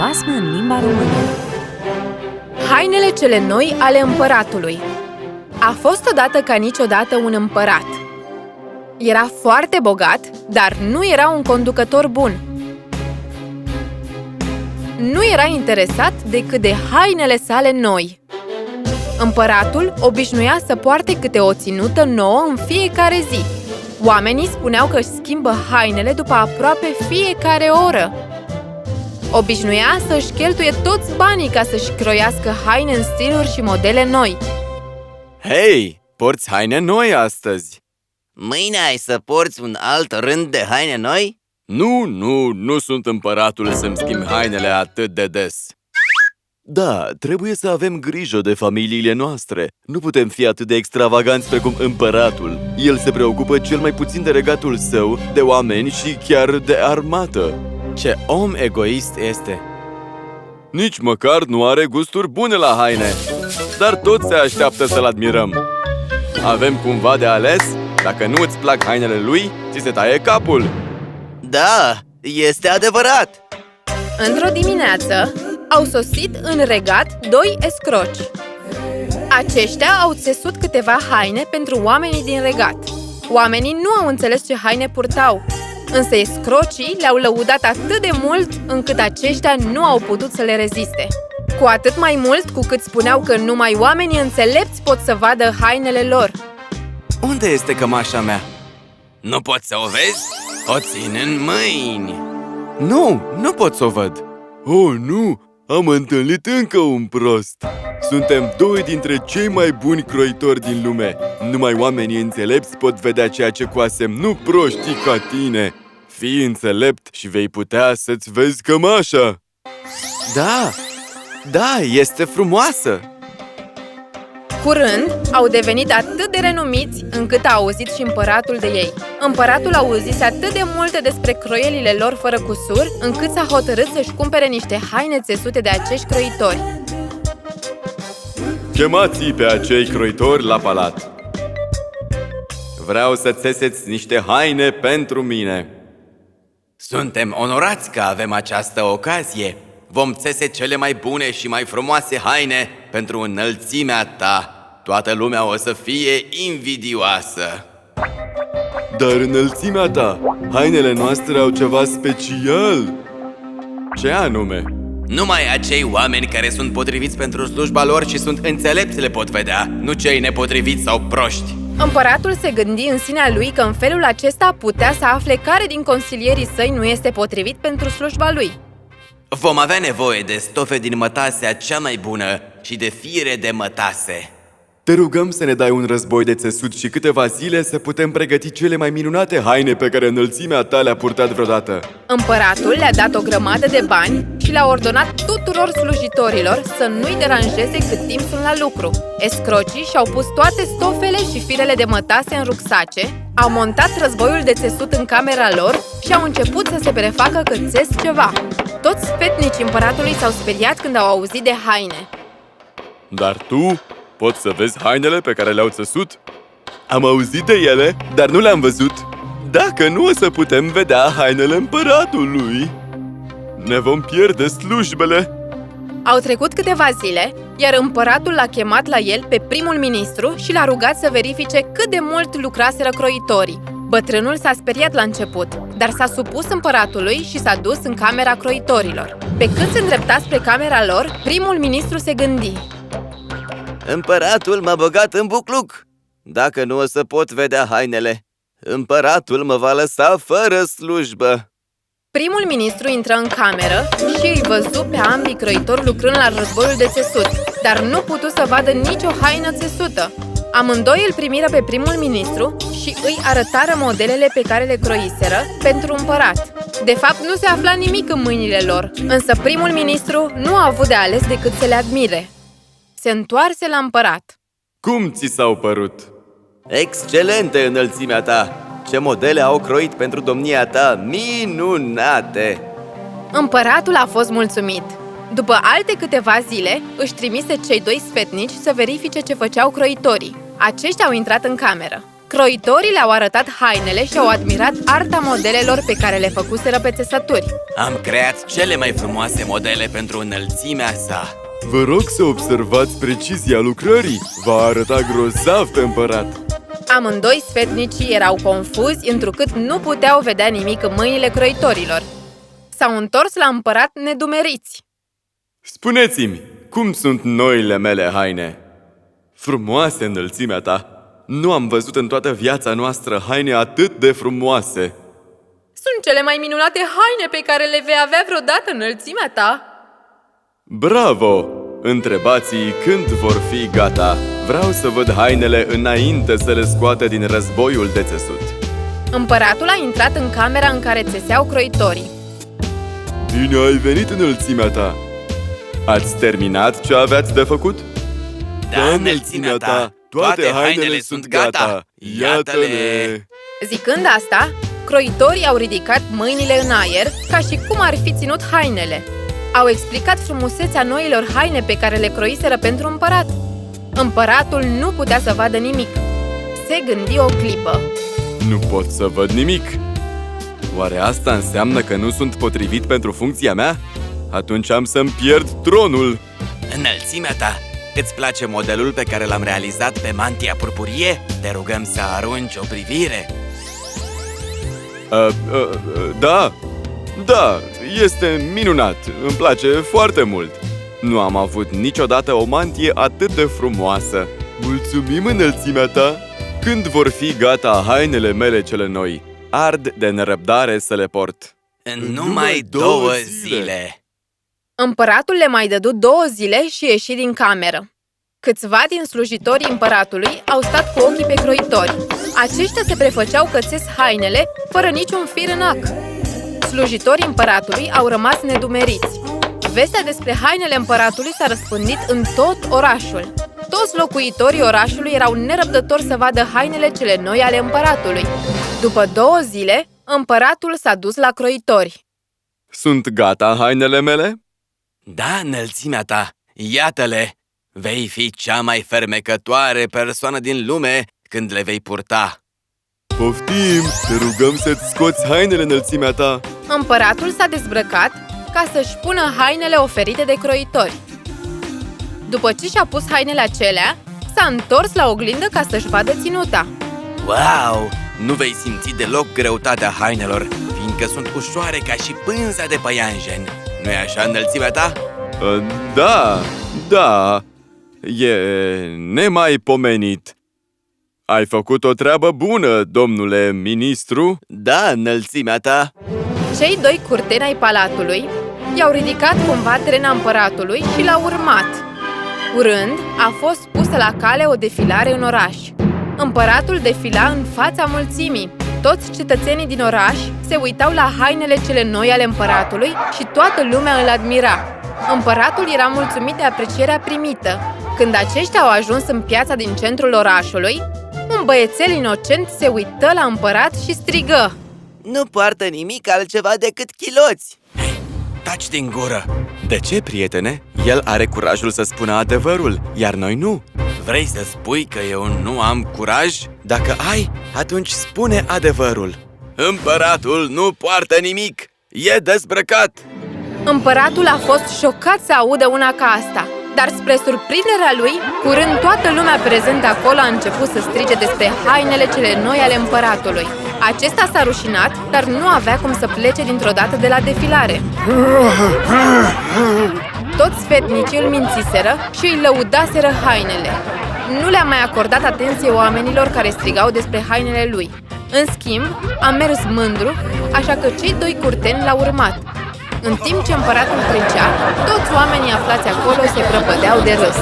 basmă în limba română Hainele cele noi ale împăratului A fost odată ca niciodată un împărat. Era foarte bogat, dar nu era un conducător bun. Nu era interesat decât de hainele sale noi. Împăratul obișnuia să poarte câte o ținută nouă în fiecare zi. Oamenii spuneau că își schimbă hainele după aproape fiecare oră. Obișnuia să-și cheltuie toți banii ca să-și croiască haine în stiluri și modele noi. Hei, porți haine noi astăzi! Mâine ai să porți un alt rând de haine noi? Nu, nu, nu sunt împăratul să-mi schimb hainele atât de des. Da, trebuie să avem grijă de familiile noastre. Nu putem fi atât de extravaganți precum împăratul. El se preocupă cel mai puțin de regatul său, de oameni și chiar de armată. Ce om egoist este! Nici măcar nu are gusturi bune la haine, dar toți se așteaptă să-l admirăm. Avem cumva de ales? Dacă nu îți plac hainele lui, ți se taie capul. Da, este adevărat! Într-o dimineață, au sosit în regat doi escroci. Aceștia au țesut câteva haine pentru oamenii din regat. Oamenii nu au înțeles ce haine purtau, însă escrocii le-au lăudat atât de mult încât aceștia nu au putut să le reziste. Cu atât mai mult cu cât spuneau că numai oamenii înțelepți pot să vadă hainele lor. Unde este cămașa mea? Nu poți să o vezi? O țin în mâini! Nu, nu pot să o văd. Oh, nu! Am întâlnit încă un prost! Suntem doi dintre cei mai buni croitori din lume. Numai oamenii înțelepți pot vedea ceea ce coasem, nu proștii ca tine. Fii înțelept și vei putea să-ți vezi cămașa. Da, da, este frumoasă! Curând, au devenit atât de renumiți încât a auzit și împăratul de ei. Împăratul auzise atât de multe despre croielile lor fără cusur, încât s-a hotărât să-și cumpere niște haine țesute de acești croitori. Chemați pe acei croitori la palat. Vreau să țeseți niște haine pentru mine. Suntem onorați că avem această ocazie. Vom țese cele mai bune și mai frumoase haine pentru înălțimea ta. Toată lumea o să fie invidioasă. Dar înălțimea ta, hainele noastre au ceva special. Ce anume? Numai acei oameni care sunt potriviți pentru slujba lor și sunt înțelepți le pot vedea, nu cei nepotriviți sau proști. Împăratul se gândi în sinea lui că în felul acesta putea să afle care din consilierii săi nu este potrivit pentru slujba lui. Vom avea nevoie de stofe din mătasea cea mai bună și de fire de mătase. Te rugăm să ne dai un război de țesut și câteva zile să putem pregăti cele mai minunate haine pe care înălțimea ta le-a purtat vreodată. Împăratul le-a dat o grămadă de bani și le-a ordonat tuturor slujitorilor să nu-i deranjeze cât timp sunt la lucru. Escrocii și-au pus toate stofele și firele de mătase în rucsace, au montat războiul de țesut în camera lor și au început să se prefacă că țes ceva. Toți fetnicii împăratului s-au speriat când au auzit de haine. Dar tu poți să vezi hainele pe care le-au țesut? Am auzit de ele, dar nu le-am văzut. Dacă nu o să putem vedea hainele împăratului, ne vom pierde slujbele. Au trecut câteva zile, iar împăratul l-a chemat la el pe primul ministru și l-a rugat să verifice cât de mult lucraseră croitorii. Bătrânul s-a speriat la început, dar s-a supus împăratului și s-a dus în camera croitorilor. Pe când se îndrepta spre camera lor, primul ministru se gândi. Împăratul m-a băgat în bucluc. Dacă nu o să pot vedea hainele, împăratul mă va lăsa fără slujbă. Primul ministru intră în cameră și îi văzu pe ambii croitori lucrând la războiul de țesut, dar nu putu să vadă nicio haină țesută. Amândoi îl primiră pe primul ministru și îi arătară modelele pe care le croiseră pentru împărat. De fapt, nu se afla nimic în mâinile lor, însă primul ministru nu a avut de ales decât să le admire. Se întoarse la împărat. Cum ți s-au părut? Excelente înălțimea ta! Ce modele au croit pentru domnia ta, minunate! Împăratul a fost mulțumit. După alte câteva zile, își trimise cei doi sfetnici să verifice ce făceau croitorii. Aceștia au intrat în cameră. Croitorii le-au arătat hainele și au admirat arta modelelor pe care le făcuseră pe țesături. Am creat cele mai frumoase modele pentru înălțimea sa. Vă rog să observați precizia lucrării. Va arăta grozav pe împărat. Amândoi sfetnicii erau confuzi, întrucât nu puteau vedea nimic în mâinile croitorilor. S-au întors la împărat nedumeriți. Spuneți-mi, cum sunt noile mele haine? Frumoase înălțimea ta! Nu am văzut în toată viața noastră haine atât de frumoase! Sunt cele mai minunate haine pe care le vei avea vreodată înălțimea ta. Bravo! Întrebați-i când vor fi gata. Vreau să văd hainele înainte să le scoată din războiul de țesut. Împăratul a intrat în camera în care țeseau croitorii. Bine ai venit înălțimea ta! Ați terminat ce aveați de făcut? Da, înălțimea ta, toate hainele sunt gata. Iată-le! Zicând asta, croitorii au ridicat mâinile în aer ca și cum ar fi ținut hainele. Au explicat frumusețea noilor haine pe care le croiseră pentru împărat. Împăratul nu putea să vadă nimic. Se gândi o clipă. Nu pot să văd nimic! Oare asta înseamnă că nu sunt potrivit pentru funcția mea? Atunci am să-mi pierd tronul! Înălțimea ta, îți place modelul pe care l-am realizat pe mantia purpurie? Te rugăm să arunci o privire. Uh, uh, uh, da, da, este minunat, îmi place foarte mult. Nu am avut niciodată o mantie atât de frumoasă. Mulțumim înălțimea ta! Când vor fi gata hainele mele cele noi? Ard de nerăbdare să le port. În numai două zile. Împăratul le mai dădu două zile și ieși din cameră. Câțiva din slujitorii împăratului au stat cu ochii pe croitori. Aceștia se prefăceau că țes hainele fără niciun fir în ac. Slujitorii împăratului au rămas nedumeriți. Vestea despre hainele împăratului s-a răspândit în tot orașul. Toți locuitorii orașului erau nerăbdători să vadă hainele cele noi ale împăratului. După două zile, împăratul s-a dus la croitori. Sunt gata hainele mele? Da, înălțimea ta, iată-le! Vei fi cea mai fermecătoare persoană din lume când le vei purta. Poftim, te rugăm să-ți scoți hainele înălțimea ta. Împăratul s-a dezbrăcat ca să-și pună hainele oferite de croitori. După ce și-a pus hainele acelea, s-a întors la oglindă ca să-și vadă ținuta. Wow! Nu vei simți deloc greutatea hainelor, fiindcă sunt ușoare ca și pânza de păianjen. Nu-i așa înălțimea ta? Uh, Da, da, e nemaipomenit. Ai făcut o treabă bună, domnule ministru. Da, înălțimea ta. Cei doi curteni ai palatului i-au ridicat cumva trena împăratului și l-au urmat. Urând, a fost pusă la cale o defilare în oraș. Împăratul defila în fața mulțimii. Toți cetățenii din oraș se uitau la hainele cele noi ale împăratului și toată lumea îl admira. Împăratul era mulțumit de aprecierea primită. Când aceștia au ajuns în piața din centrul orașului, un băiețel inocent se uită la împărat și strigă. Nu poartă nimic altceva decât chiloți. Taci din gură! De ce, prietene? El are curajul să spună adevărul, iar noi nu. Vrei să spui că eu nu am curaj? Dacă ai, atunci spune adevărul. Împăratul nu poartă nimic! E dezbrăcat! Împăratul a fost șocat să audă una ca asta, dar spre surprinderea lui, curând toată lumea prezentă acolo a început să strige despre hainele cele noi ale împăratului. Acesta s-a rușinat, dar nu avea cum să plece dintr-o dată de la defilare. Toți fetnicii îl mințiseră și îi lăudaseră hainele. Nu le-a mai acordat atenție oamenilor care strigau despre hainele lui. În schimb, a mers mândru, așa că cei doi curteni l-au urmat. În timp ce împăratul trecea, toți oamenii aflați acolo se prăpădeau de râs.